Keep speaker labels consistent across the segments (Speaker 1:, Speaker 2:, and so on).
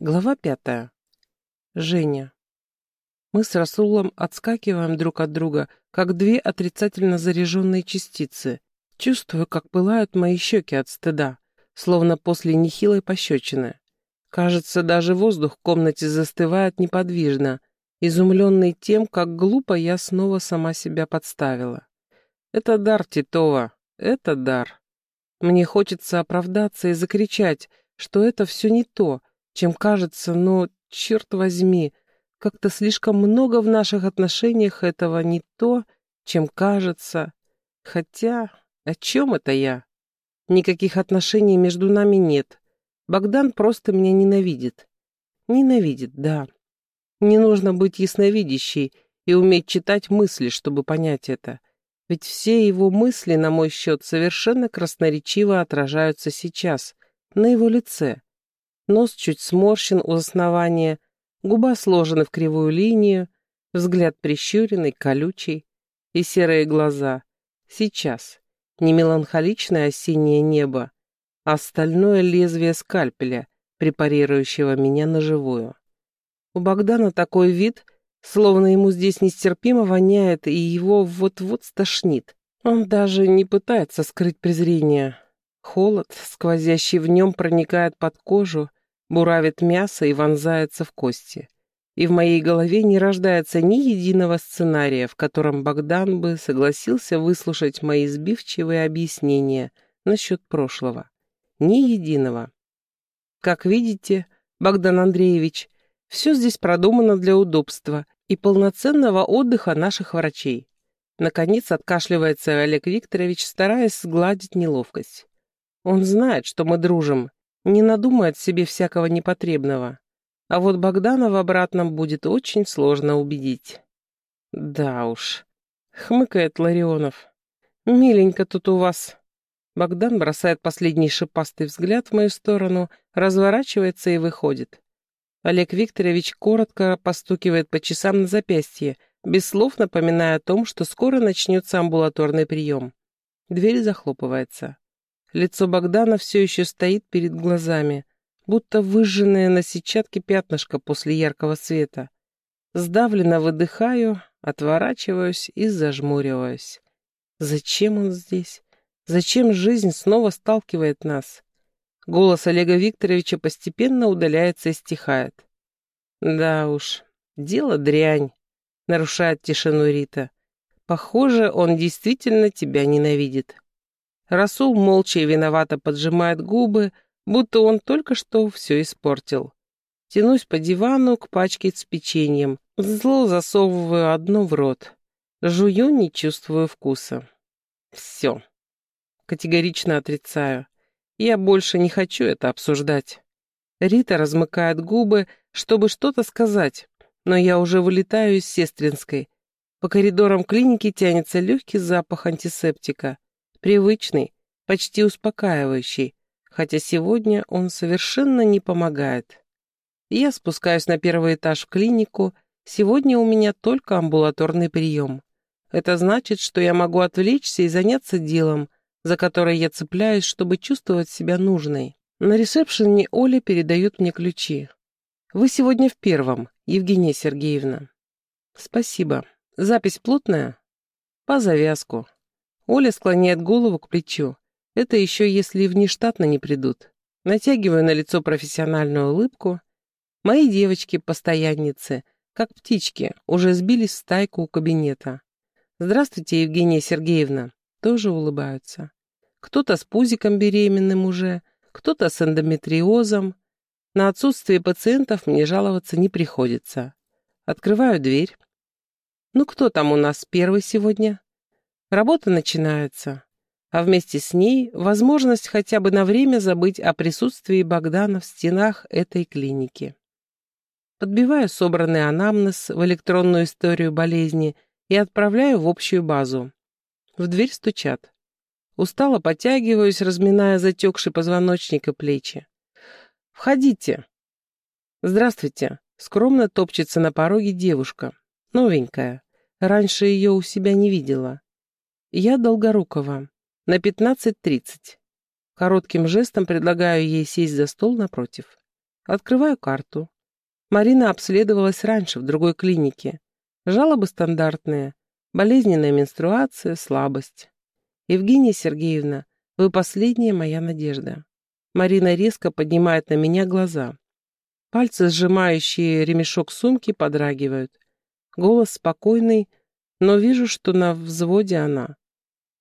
Speaker 1: Глава пятая. Женя. Мы с Расулом отскакиваем друг от друга, как две отрицательно заряженные частицы. Чувствую, как пылают мои щеки от стыда, словно после нехилой пощечины. Кажется, даже воздух в комнате застывает неподвижно, изумленный тем, как глупо я снова сама себя подставила. Это дар Титова, это дар. Мне хочется оправдаться и закричать, что это все не то — чем кажется, но, черт возьми, как-то слишком много в наших отношениях этого не то, чем кажется. Хотя, о чем это я? Никаких отношений между нами нет. Богдан просто меня ненавидит. Ненавидит, да. Не нужно быть ясновидящей и уметь читать мысли, чтобы понять это. Ведь все его мысли, на мой счет, совершенно красноречиво отражаются сейчас, на его лице. Нос чуть сморщен у основания, губа сложена в кривую линию, взгляд прищуренный, колючий, и серые глаза. Сейчас. Не меланхоличное осеннее небо, а стальное лезвие скальпеля, препарирующего меня на живую. У Богдана такой вид, словно ему здесь нестерпимо воняет, и его вот-вот стошнит. Он даже не пытается скрыть презрение. Холод, сквозящий в нем, проникает под кожу, буравит мясо и вонзается в кости. И в моей голове не рождается ни единого сценария, в котором Богдан бы согласился выслушать мои сбивчивые объяснения насчет прошлого. Ни единого. Как видите, Богдан Андреевич, все здесь продумано для удобства и полноценного отдыха наших врачей. Наконец откашливается Олег Викторович, стараясь сгладить неловкость. Он знает, что мы дружим, не надумает себе всякого непотребного. А вот Богдана в обратном будет очень сложно убедить. Да уж, хмыкает Ларионов. Миленько тут у вас. Богдан бросает последний шипастый взгляд в мою сторону, разворачивается и выходит. Олег Викторович коротко постукивает по часам на запястье, без слов напоминая о том, что скоро начнется амбулаторный прием. Дверь захлопывается. Лицо Богдана все еще стоит перед глазами, будто выжженное на сетчатке пятнышко после яркого света. Сдавленно выдыхаю, отворачиваюсь и зажмуриваюсь. Зачем он здесь? Зачем жизнь снова сталкивает нас? Голос Олега Викторовича постепенно удаляется и стихает. Да уж, дело дрянь, нарушает тишину Рита. Похоже, он действительно тебя ненавидит. Расул молча и виновато поджимает губы, будто он только что все испортил. Тянусь по дивану к пачке с печеньем, зло засовываю одно в рот. Жую, не чувствую вкуса. Все. Категорично отрицаю. Я больше не хочу это обсуждать. Рита размыкает губы, чтобы что-то сказать, но я уже вылетаю из сестринской. По коридорам клиники тянется легкий запах антисептика. Привычный, почти успокаивающий, хотя сегодня он совершенно не помогает. Я спускаюсь на первый этаж в клинику, сегодня у меня только амбулаторный прием. Это значит, что я могу отвлечься и заняться делом, за которое я цепляюсь, чтобы чувствовать себя нужной. На ресепшене Оля передают мне ключи. Вы сегодня в первом, Евгения Сергеевна. Спасибо. Запись плотная? По завязку. Оля склоняет голову к плечу. Это еще если внештатно не придут. Натягиваю на лицо профессиональную улыбку. Мои девочки-постоянницы, как птички, уже сбились в стайку у кабинета. «Здравствуйте, Евгения Сергеевна!» Тоже улыбаются. Кто-то с пузиком беременным уже, кто-то с эндометриозом. На отсутствие пациентов мне жаловаться не приходится. Открываю дверь. «Ну кто там у нас первый сегодня?» Работа начинается, а вместе с ней возможность хотя бы на время забыть о присутствии Богдана в стенах этой клиники. Подбиваю собранный анамнез в электронную историю болезни и отправляю в общую базу. В дверь стучат. Устало подтягиваюсь, разминая затекший позвоночник и плечи. «Входите!» «Здравствуйте!» Скромно топчется на пороге девушка. Новенькая. Раньше ее у себя не видела. Я Долгорукова. На 15.30. Коротким жестом предлагаю ей сесть за стол напротив. Открываю карту. Марина обследовалась раньше в другой клинике. Жалобы стандартные. Болезненная менструация, слабость. Евгения Сергеевна, вы последняя моя надежда. Марина резко поднимает на меня глаза. Пальцы, сжимающие ремешок сумки, подрагивают. Голос спокойный, но вижу, что на взводе она.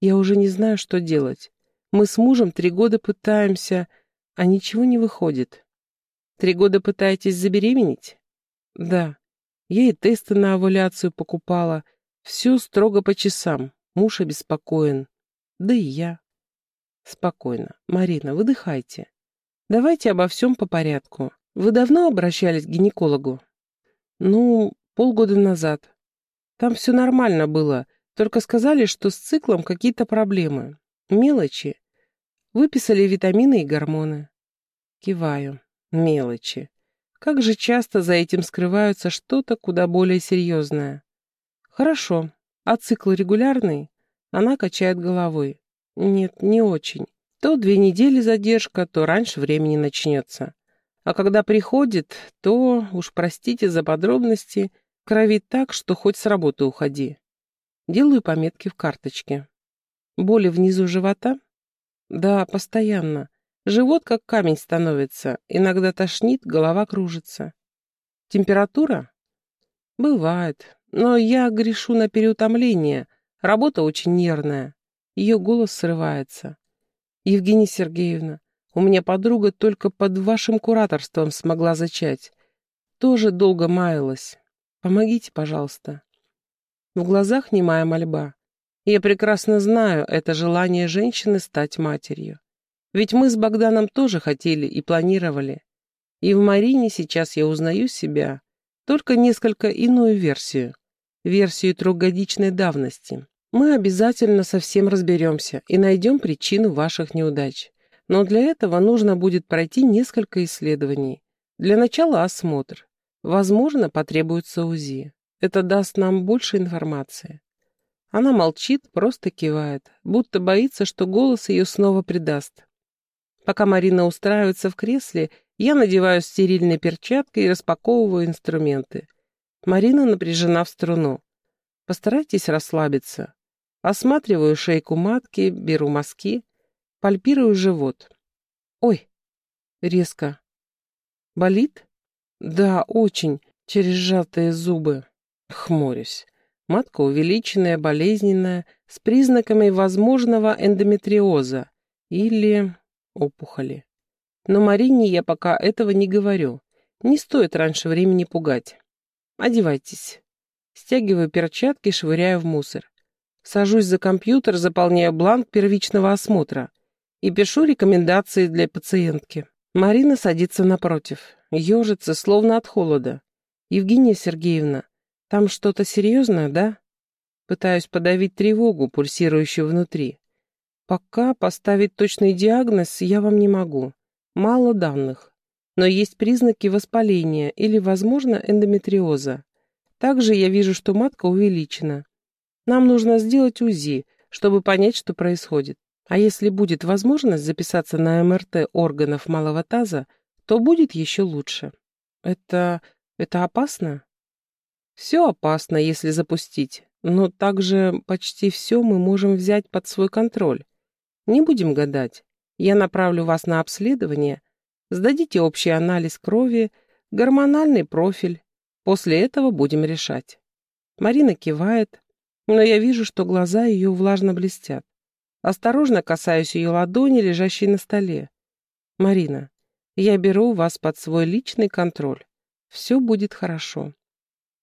Speaker 1: Я уже не знаю, что делать. Мы с мужем три года пытаемся, а ничего не выходит. Три года пытаетесь забеременеть? Да. Я и тесты на овуляцию покупала. Все строго по часам. Муж обеспокоен. Да и я. Спокойно. Марина, выдыхайте. Давайте обо всем по порядку. Вы давно обращались к гинекологу? Ну, полгода назад. Там все нормально было, только сказали, что с циклом какие-то проблемы. Мелочи. Выписали витамины и гормоны. Киваю. Мелочи. Как же часто за этим скрываются что-то куда более серьезное. Хорошо. А цикл регулярный? Она качает головой. Нет, не очень. То две недели задержка, то раньше времени начнется. А когда приходит, то, уж простите за подробности, кровит так, что хоть с работы уходи. Делаю пометки в карточке. Боли внизу живота? Да, постоянно. Живот как камень становится, иногда тошнит, голова кружится. Температура? Бывает, но я грешу на переутомление, работа очень нервная. Ее голос срывается. Евгения Сергеевна, у меня подруга только под вашим кураторством смогла зачать. Тоже долго маялась. Помогите, пожалуйста. В глазах немая мольба. Я прекрасно знаю это желание женщины стать матерью. Ведь мы с Богданом тоже хотели и планировали. И в Марине сейчас я узнаю себя, только несколько иную версию. Версию трехгодичной давности. Мы обязательно со всем разберемся и найдем причину ваших неудач. Но для этого нужно будет пройти несколько исследований. Для начала осмотр. Возможно, потребуется УЗИ. Это даст нам больше информации. Она молчит, просто кивает, будто боится, что голос ее снова предаст. Пока Марина устраивается в кресле, я надеваю стерильные перчатки и распаковываю инструменты. Марина напряжена в струну. Постарайтесь расслабиться. Осматриваю шейку матки, беру мазки, пальпирую живот. Ой, резко. Болит? Да, очень, через сжатые зубы. Хмурюсь. Матка увеличенная, болезненная, с признаками возможного эндометриоза или опухоли. Но Марине я пока этого не говорю. Не стоит раньше времени пугать. Одевайтесь. Стягиваю перчатки, швыряю в мусор. Сажусь за компьютер, заполняю бланк первичного осмотра и пишу рекомендации для пациентки. Марина садится напротив, ежится, словно от холода. «Евгения Сергеевна, там что-то серьезное, да? Пытаюсь подавить тревогу, пульсирующую внутри. Пока поставить точный диагноз я вам не могу. Мало данных. Но есть признаки воспаления или, возможно, эндометриоза. Также я вижу, что матка увеличена. Нам нужно сделать УЗИ, чтобы понять, что происходит. А если будет возможность записаться на МРТ органов малого таза, то будет еще лучше. Это... это опасно? Все опасно, если запустить, но также почти все мы можем взять под свой контроль. Не будем гадать. Я направлю вас на обследование, сдадите общий анализ крови, гормональный профиль. После этого будем решать. Марина кивает, но я вижу, что глаза ее влажно блестят. Осторожно касаюсь ее ладони, лежащей на столе. Марина, я беру вас под свой личный контроль. Все будет хорошо.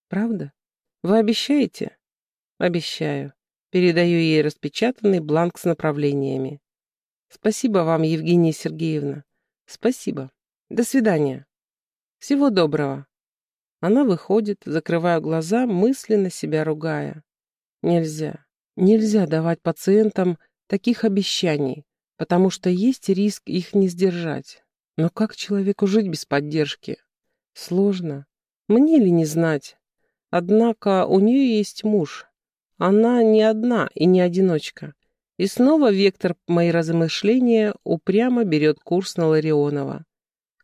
Speaker 1: Правда? Вы обещаете? Обещаю. Передаю ей распечатанный бланк с направлениями. Спасибо вам, Евгения Сергеевна. Спасибо. До свидания. Всего доброго. Она выходит, закрывая глаза, мысленно себя ругая. Нельзя. Нельзя давать пациентам таких обещаний, потому что есть риск их не сдержать. Но как человеку жить без поддержки? Сложно. Мне ли не знать? Однако у нее есть муж. Она не одна и не одиночка. И снова вектор моей размышления упрямо берет курс на Ларионова.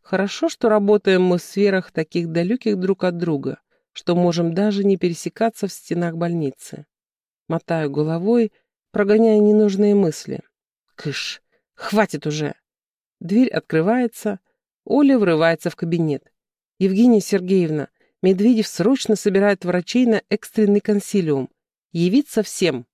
Speaker 1: Хорошо, что работаем мы в сферах таких далеких друг от друга, что можем даже не пересекаться в стенах больницы. Мотаю головой, прогоняя ненужные мысли. Кыш, хватит уже. Дверь открывается, Оля врывается в кабинет. Евгения Сергеевна, Медведев срочно собирает врачей на экстренный консилиум. Явиться всем.